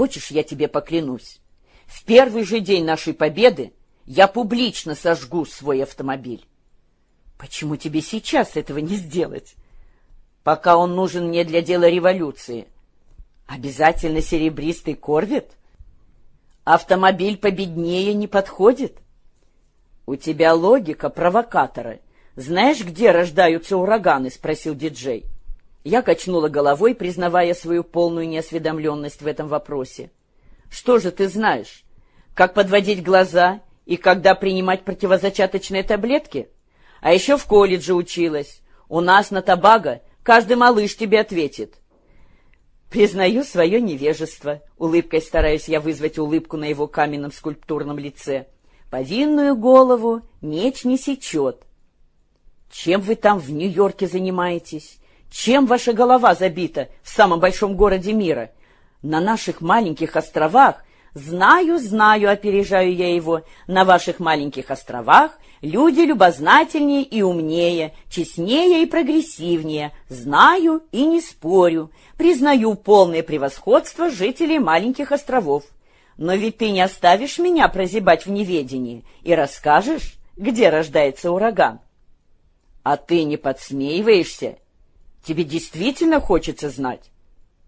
Хочешь, я тебе поклянусь? В первый же день нашей победы я публично сожгу свой автомобиль. Почему тебе сейчас этого не сделать? Пока он нужен мне для дела революции. Обязательно серебристый корвет? Автомобиль победнее не подходит? У тебя логика провокатора. Знаешь, где рождаются ураганы? Спросил диджей. Я качнула головой, признавая свою полную неосведомленность в этом вопросе. Что же ты знаешь? Как подводить глаза и когда принимать противозачаточные таблетки? А еще в колледже училась. У нас на Табаго каждый малыш тебе ответит. Признаю свое невежество. Улыбкой стараюсь я вызвать улыбку на его каменном скульптурном лице. Повинную голову меч не сечет. Чем вы там в Нью-Йорке занимаетесь? Чем ваша голова забита в самом большом городе мира? На наших маленьких островах, знаю, знаю, опережаю я его, на ваших маленьких островах люди любознательнее и умнее, честнее и прогрессивнее, знаю и не спорю, признаю полное превосходство жителей маленьких островов. Но ведь ты не оставишь меня прозябать в неведении и расскажешь, где рождается ураган. А ты не подсмеиваешься Тебе действительно хочется знать?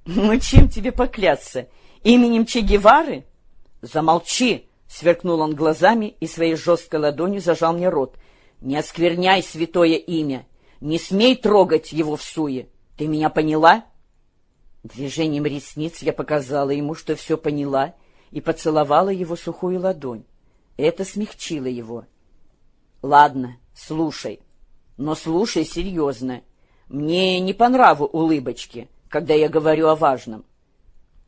Ну, чем тебе поклясться? Именем Че Гевары? Замолчи! Сверкнул он глазами и своей жесткой ладонью зажал мне рот. Не оскверняй святое имя! Не смей трогать его в суе! Ты меня поняла? Движением ресниц я показала ему, что все поняла, и поцеловала его сухую ладонь. Это смягчило его. — Ладно, слушай, но слушай серьезно. Мне не по нраву улыбочки, когда я говорю о важном.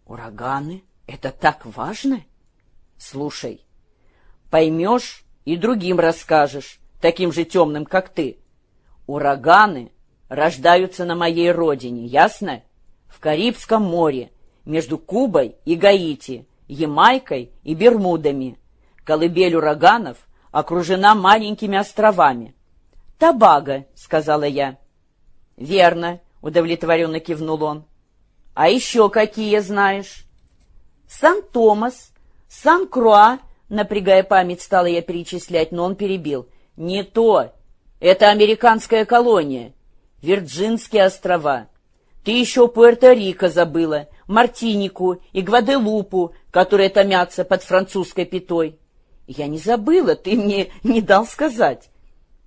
Ураганы? Это так важно? Слушай, поймешь и другим расскажешь, таким же темным, как ты. Ураганы рождаются на моей родине, ясно? В Карибском море, между Кубой и Гаити, Ямайкой и Бермудами. Колыбель ураганов окружена маленькими островами. «Табаго», — сказала я. — Верно, — удовлетворенно кивнул он. — А еще какие знаешь? — Сан-Томас, Сан-Круа, напрягая память, стала я перечислять, но он перебил. — Не то. Это американская колония. Вирджинские острова. Ты еще Пуэрто-Рико забыла, Мартинику и Гваделупу, которые томятся под французской пятой. Я не забыла, ты мне не дал сказать.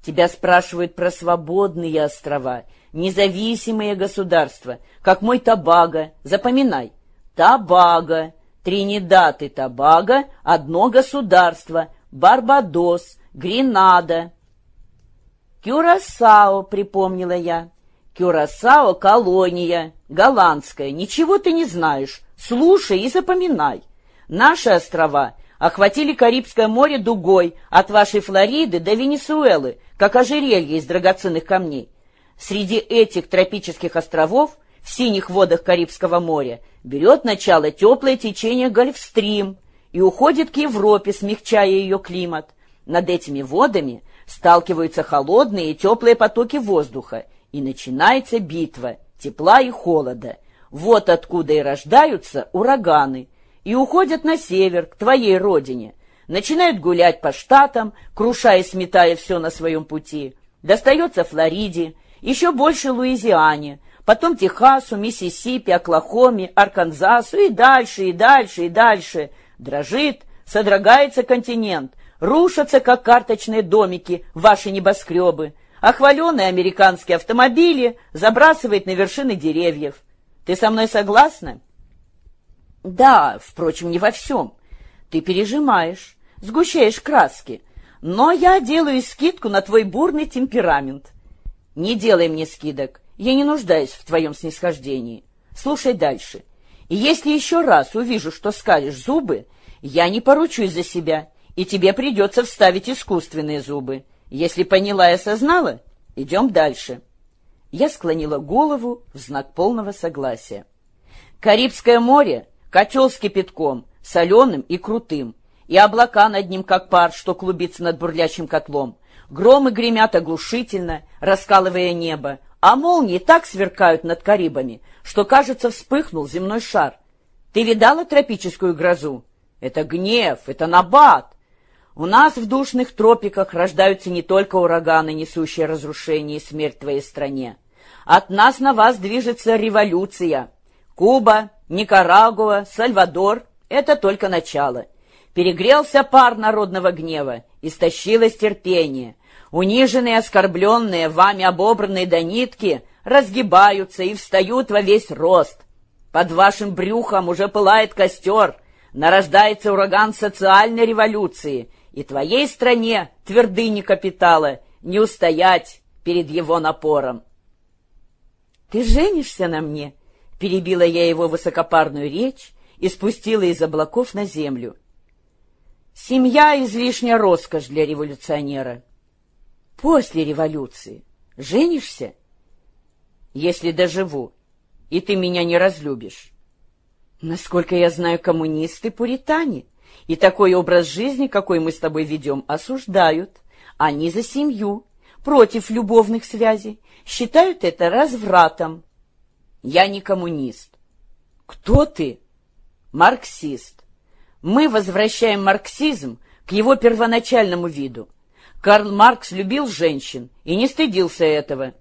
Тебя спрашивают про свободные острова — независимые государства, как мой Табаго. Запоминай. Табаго, Тринидад и Табаго — одно государство, Барбадос, Гренада. Кюрасао, припомнила я. Кюрасао — колония, голландская. Ничего ты не знаешь. Слушай и запоминай. Наши острова охватили Карибское море дугой от вашей Флориды до Венесуэлы, как ожерелье из драгоценных камней. Среди этих тропических островов в синих водах Карибского моря берет начало теплое течение Гольфстрим и уходит к Европе, смягчая ее климат. Над этими водами сталкиваются холодные и теплые потоки воздуха, и начинается битва тепла и холода. Вот откуда и рождаются ураганы, и уходят на север, к твоей родине, начинают гулять по штатам, крушая и сметая все на своем пути. Достается Флориде, еще больше Луизиане, потом Техасу, Миссисипи, Оклахоме, Арканзасу и дальше, и дальше, и дальше. Дрожит, содрогается континент, рушатся, как карточные домики, ваши небоскребы, а американские автомобили забрасывает на вершины деревьев. Ты со мной согласна? Да, впрочем, не во всем. Ты пережимаешь, сгущаешь краски, но я делаю скидку на твой бурный темперамент. Не делай мне скидок. Я не нуждаюсь в твоем снисхождении. Слушай дальше. И если еще раз увижу, что скалишь зубы, я не поручусь за себя, и тебе придется вставить искусственные зубы. Если поняла и осознала, идем дальше. Я склонила голову в знак полного согласия. Карибское море — котел с кипятком, соленым и крутым, и облака над ним, как пар, что клубится над бурлящим котлом. Громы гремят оглушительно, раскалывая небо, а молнии так сверкают над Карибами, что, кажется, вспыхнул земной шар. Ты видала тропическую грозу? Это гнев, это набат. У нас в душных тропиках рождаются не только ураганы, несущие разрушение и смерть твоей стране. От нас на вас движется революция. Куба, Никарагуа, Сальвадор — это только начало. Перегрелся пар народного гнева, истощилось терпение. Униженные оскорбленные, вами обобранные до нитки, разгибаются и встают во весь рост. Под вашим брюхом уже пылает костер, нарождается ураган социальной революции, и твоей стране, твердыни капитала, не устоять перед его напором. «Ты женишься на мне?» — перебила я его высокопарную речь и спустила из облаков на землю. «Семья — излишняя роскошь для революционера. После революции женишься?» «Если доживу, и ты меня не разлюбишь». «Насколько я знаю, коммунисты — пуритане, и такой образ жизни, какой мы с тобой ведем, осуждают. Они за семью, против любовных связей, считают это развратом. Я не коммунист. Кто ты? Марксист. Мы возвращаем марксизм к его первоначальному виду. Карл Маркс любил женщин и не стыдился этого.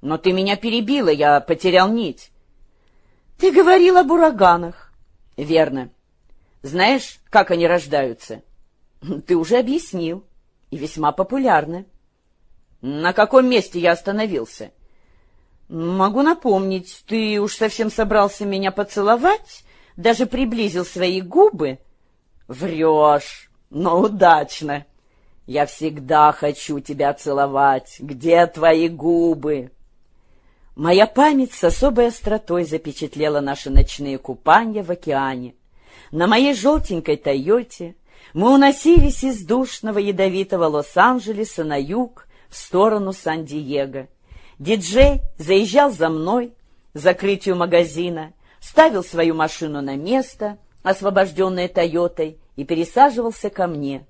Но ты меня перебила, я потерял нить. Ты говорил об ураганах. Верно. Знаешь, как они рождаются? Ты уже объяснил. И весьма популярно. На каком месте я остановился? Могу напомнить, ты уж совсем собрался меня поцеловать, даже приблизил свои губы. Врешь, но удачно. Я всегда хочу тебя целовать. Где твои губы? Моя память с особой остротой запечатлела наши ночные купания в океане. На моей желтенькой «Тойоте» мы уносились из душного ядовитого Лос-Анджелеса на юг, в сторону Сан-Диего. Диджей заезжал за мной закрытию магазина, ставил свою машину на место, освобожденное «Тойотой», и пересаживался ко мне.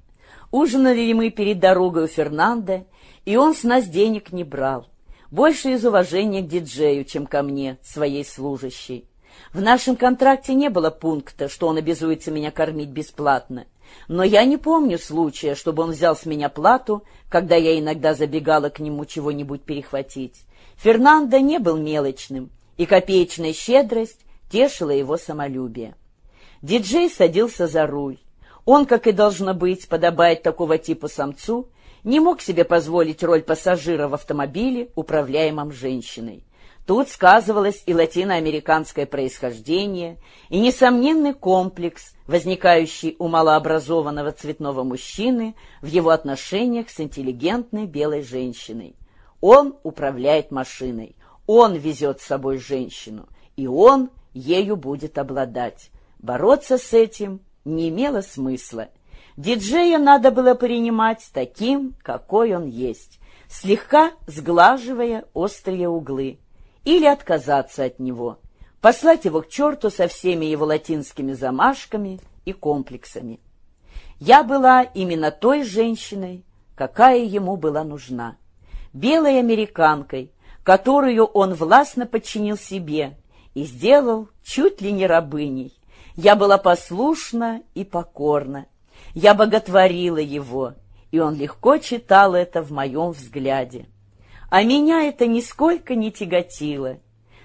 Ужинали ли мы перед дорогой у Фернанда, и он с нас денег не брал. Больше из уважения к диджею, чем ко мне, своей служащей. В нашем контракте не было пункта, что он обязуется меня кормить бесплатно. Но я не помню случая, чтобы он взял с меня плату, когда я иногда забегала к нему чего-нибудь перехватить. Фернандо не был мелочным, и копеечная щедрость тешила его самолюбие. Диджей садился за руль. Он, как и должно быть, подобает такого типа самцу, не мог себе позволить роль пассажира в автомобиле, управляемом женщиной. Тут сказывалось и латиноамериканское происхождение, и несомненный комплекс, возникающий у малообразованного цветного мужчины в его отношениях с интеллигентной белой женщиной. Он управляет машиной, он везет с собой женщину, и он ею будет обладать. Бороться с этим не имело смысла. Диджея надо было принимать таким, какой он есть, слегка сглаживая острые углы или отказаться от него, послать его к черту со всеми его латинскими замашками и комплексами. Я была именно той женщиной, какая ему была нужна, белой американкой, которую он властно подчинил себе и сделал чуть ли не рабыней. Я была послушна и покорна. Я боготворила его, и он легко читал это в моем взгляде. А меня это нисколько не тяготило.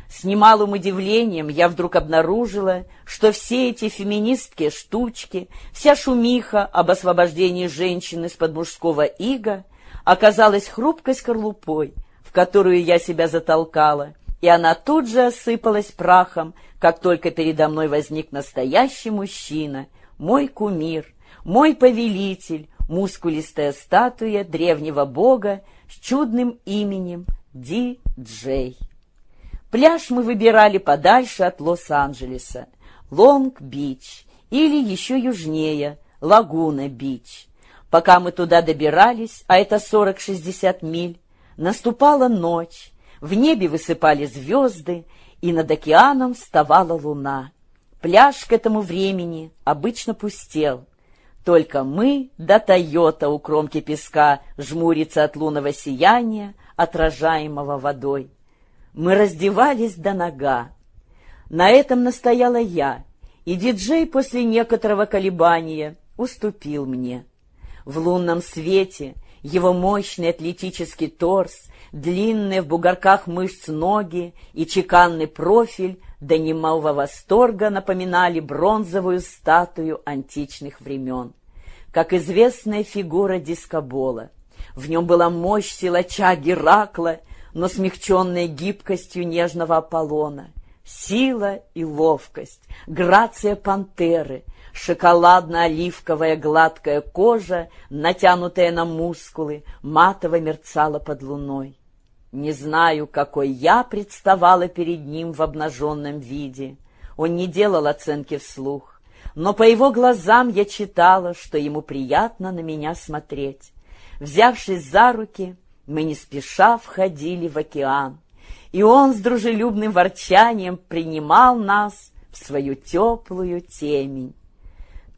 С немалым удивлением я вдруг обнаружила, что все эти феминистские штучки, вся шумиха об освобождении женщины из-под мужского ига оказалась хрупкой скорлупой, в которую я себя затолкала, и она тут же осыпалась прахом, как только передо мной возник настоящий мужчина, мой кумир, мой повелитель, мускулистая статуя древнего бога с чудным именем Ди-Джей. Пляж мы выбирали подальше от Лос-Анджелеса, Лонг-Бич или еще южнее, Лагуна-Бич. Пока мы туда добирались, а это 40-60 миль, наступала ночь, в небе высыпали звезды, и над океаном вставала луна. Пляж к этому времени обычно пустел — только мы до Тойота у кромки песка жмурится от лунного сияния, отражаемого водой. Мы раздевались до нога. На этом настояла я, И диджей после некоторого колебания уступил мне. В лунном свете его мощный атлетический торс, длинные в бугорках мышц ноги и чеканный профиль до немалого восторга напоминали бронзовую статую античных времен. Как известная фигура дискобола. В нем была мощь силача Геракла, но смягченная гибкостью нежного Аполлона. Сила и ловкость, грация пантеры, шоколадно-оливковая гладкая кожа, натянутая на мускулы, матово мерцала под луной. Не знаю, какой я представала перед ним в обнаженном виде. Он не делал оценки вслух, но по его глазам я читала, что ему приятно на меня смотреть. Взявшись за руки, мы не спеша входили в океан, и он с дружелюбным ворчанием принимал нас в свою теплую темень.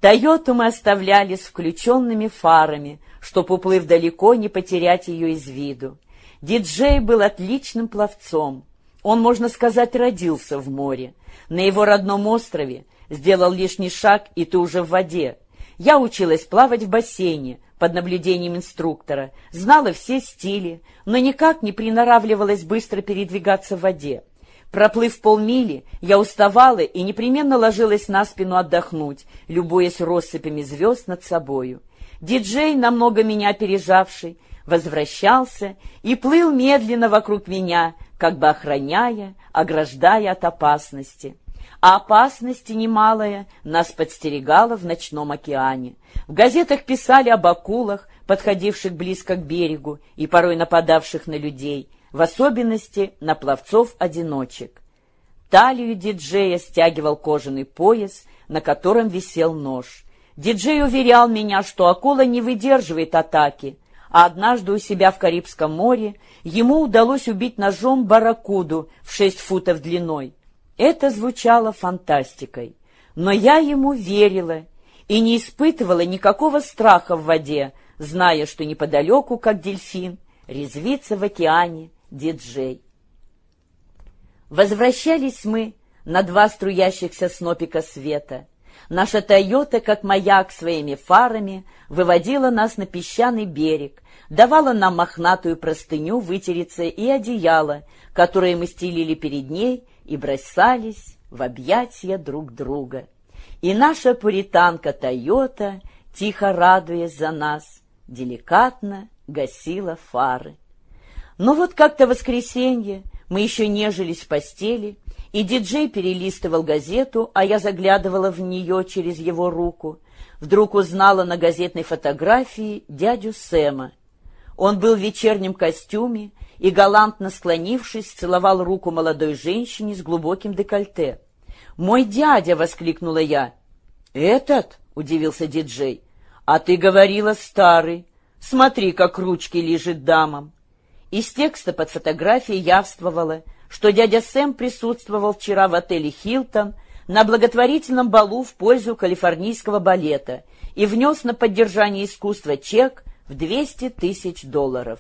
Тойоту мы оставляли с включенными фарами, чтоб, уплыв далеко, не потерять ее из виду. Диджей был отличным пловцом. Он, можно сказать, родился в море. На его родном острове сделал лишний шаг, и ты уже в воде. Я училась плавать в бассейне под наблюдением инструктора, знала все стили, но никак не приноравливалась быстро передвигаться в воде. Проплыв полмили, я уставала и непременно ложилась на спину отдохнуть, любуясь россыпями звезд над собою. Диджей, намного меня опережавший, возвращался и плыл медленно вокруг меня, как бы охраняя, ограждая от опасности. А опасности немалая нас подстерегала в ночном океане. В газетах писали об акулах, подходивших близко к берегу и порой нападавших на людей, в особенности на пловцов-одиночек. Талию диджея стягивал кожаный пояс, на котором висел нож. Диджей уверял меня, что акула не выдерживает атаки, а однажды у себя в Карибском море ему удалось убить ножом барракуду в шесть футов длиной. Это звучало фантастикой, но я ему верила и не испытывала никакого страха в воде, зная, что неподалеку, как дельфин, резвится в океане диджей. Возвращались мы на два струящихся снопика света — Наша «Тойота», как маяк своими фарами, выводила нас на песчаный берег, давала нам мохнатую простыню вытереться и одеяло, которое мы стелили перед ней и бросались в объятия друг друга. И наша пуританка «Тойота», тихо радуясь за нас, деликатно гасила фары. Но вот как-то воскресенье мы еще нежились в постели, и диджей перелистывал газету, а я заглядывала в нее через его руку. Вдруг узнала на газетной фотографии дядю Сэма. Он был в вечернем костюме и, галантно склонившись, целовал руку молодой женщине с глубоким декольте. «Мой дядя!» — воскликнула я. «Этот?» — удивился диджей. «А ты говорила старый. Смотри, как ручки лежит дамам». Из текста под фотографией явствовало — что дядя Сэм присутствовал вчера в отеле «Хилтон» на благотворительном балу в пользу калифорнийского балета и внес на поддержание искусства чек в 200 тысяч долларов.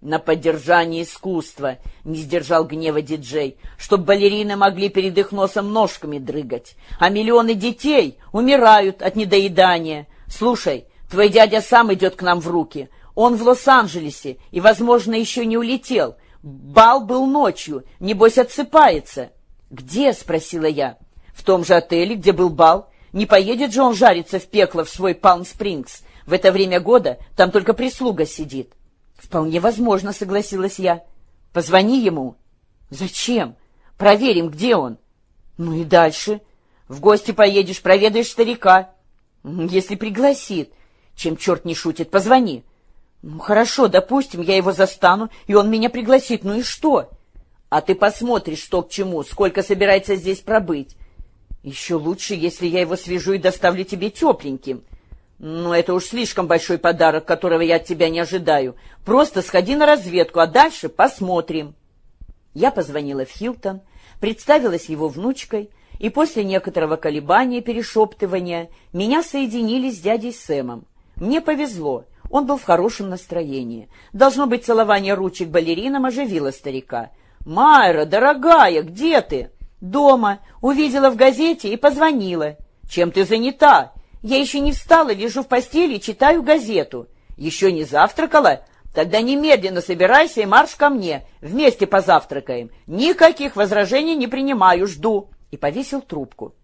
«На поддержание искусства!» — не сдержал гнева диджей, «чтоб балерины могли перед их носом ножками дрыгать, а миллионы детей умирают от недоедания. Слушай, твой дядя сам идет к нам в руки. Он в Лос-Анджелесе и, возможно, еще не улетел. Бал был ночью, небось отсыпается. «Где?» — спросила я. «В том же отеле, где был бал. Не поедет же он жариться в пекло в свой Палм-Спрингс. В это время года там только прислуга сидит». «Вполне возможно», — согласилась я. «Позвони ему». «Зачем? Проверим, где он». «Ну и дальше. В гости поедешь, проведаешь старика. Если пригласит. Чем черт не шутит, позвони». Ну, хорошо, допустим, я его застану, и он меня пригласит. Ну и что? А ты посмотришь, что к чему, сколько собирается здесь пробыть. Еще лучше, если я его свяжу и доставлю тебе тепленьким. Ну, это уж слишком большой подарок, которого я от тебя не ожидаю. Просто сходи на разведку, а дальше посмотрим. Я позвонила в Хилтон, представилась его внучкой, и после некоторого колебания, перешептывания, меня соединили с дядей Сэмом. Мне повезло. Он был в хорошем настроении. Должно быть, целование ручек балеринам оживило старика. «Майра, дорогая, где ты?» «Дома. Увидела в газете и позвонила». «Чем ты занята?» «Я еще не встала, лежу в постели и читаю газету». «Еще не завтракала?» «Тогда немедленно собирайся и марш ко мне. Вместе позавтракаем. Никаких возражений не принимаю, жду». И повесил трубку.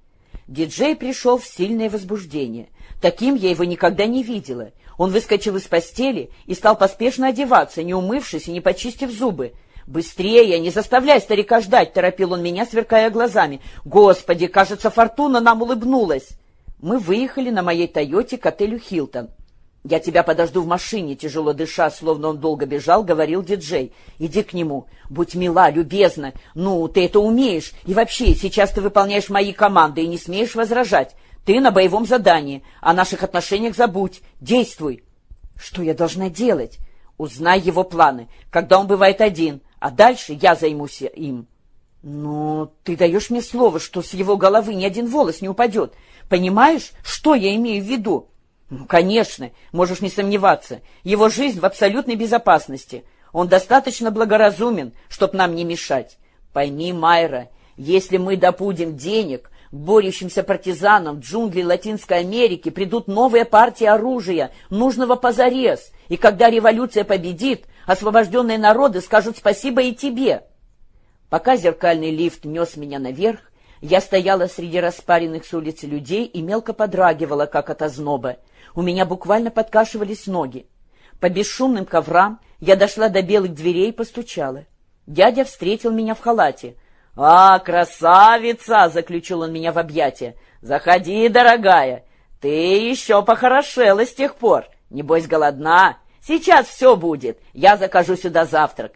Диджей пришел в сильное возбуждение. Таким я его никогда не видела. Он выскочил из постели и стал поспешно одеваться, не умывшись и не почистив зубы. «Быстрее, не заставляй старика ждать!» — торопил он меня, сверкая глазами. «Господи, кажется, фортуна нам улыбнулась!» Мы выехали на моей «Тойоте» к отелю «Хилтон». «Я тебя подожду в машине», — тяжело дыша, словно он долго бежал, говорил диджей. «Иди к нему. Будь мила, любезна. Ну, ты это умеешь. И вообще, сейчас ты выполняешь мои команды и не смеешь возражать. Ты на боевом задании. О наших отношениях забудь. Действуй». «Что я должна делать?» «Узнай его планы, когда он бывает один, а дальше я займусь им». «Ну, ты даешь мне слово, что с его головы ни один волос не упадет. Понимаешь, что я имею в виду?» Ну, конечно, можешь не сомневаться. Его жизнь в абсолютной безопасности. Он достаточно благоразумен, чтоб нам не мешать. Пойми, Майра, если мы добудем денег, борющимся партизанам в джунгли Латинской Америки придут новые партии оружия, нужного позарез, и когда революция победит, освобожденные народы скажут спасибо и тебе. Пока зеркальный лифт нес меня наверх, я стояла среди распаренных с улицы людей и мелко подрагивала, как от озноба. У меня буквально подкашивались ноги. По бесшумным коврам я дошла до белых дверей и постучала. Дядя встретил меня в халате. «А, красавица!» — заключил он меня в объятия. «Заходи, дорогая! Ты еще похорошела с тех пор. Небось, голодна? Сейчас все будет. Я закажу сюда завтрак.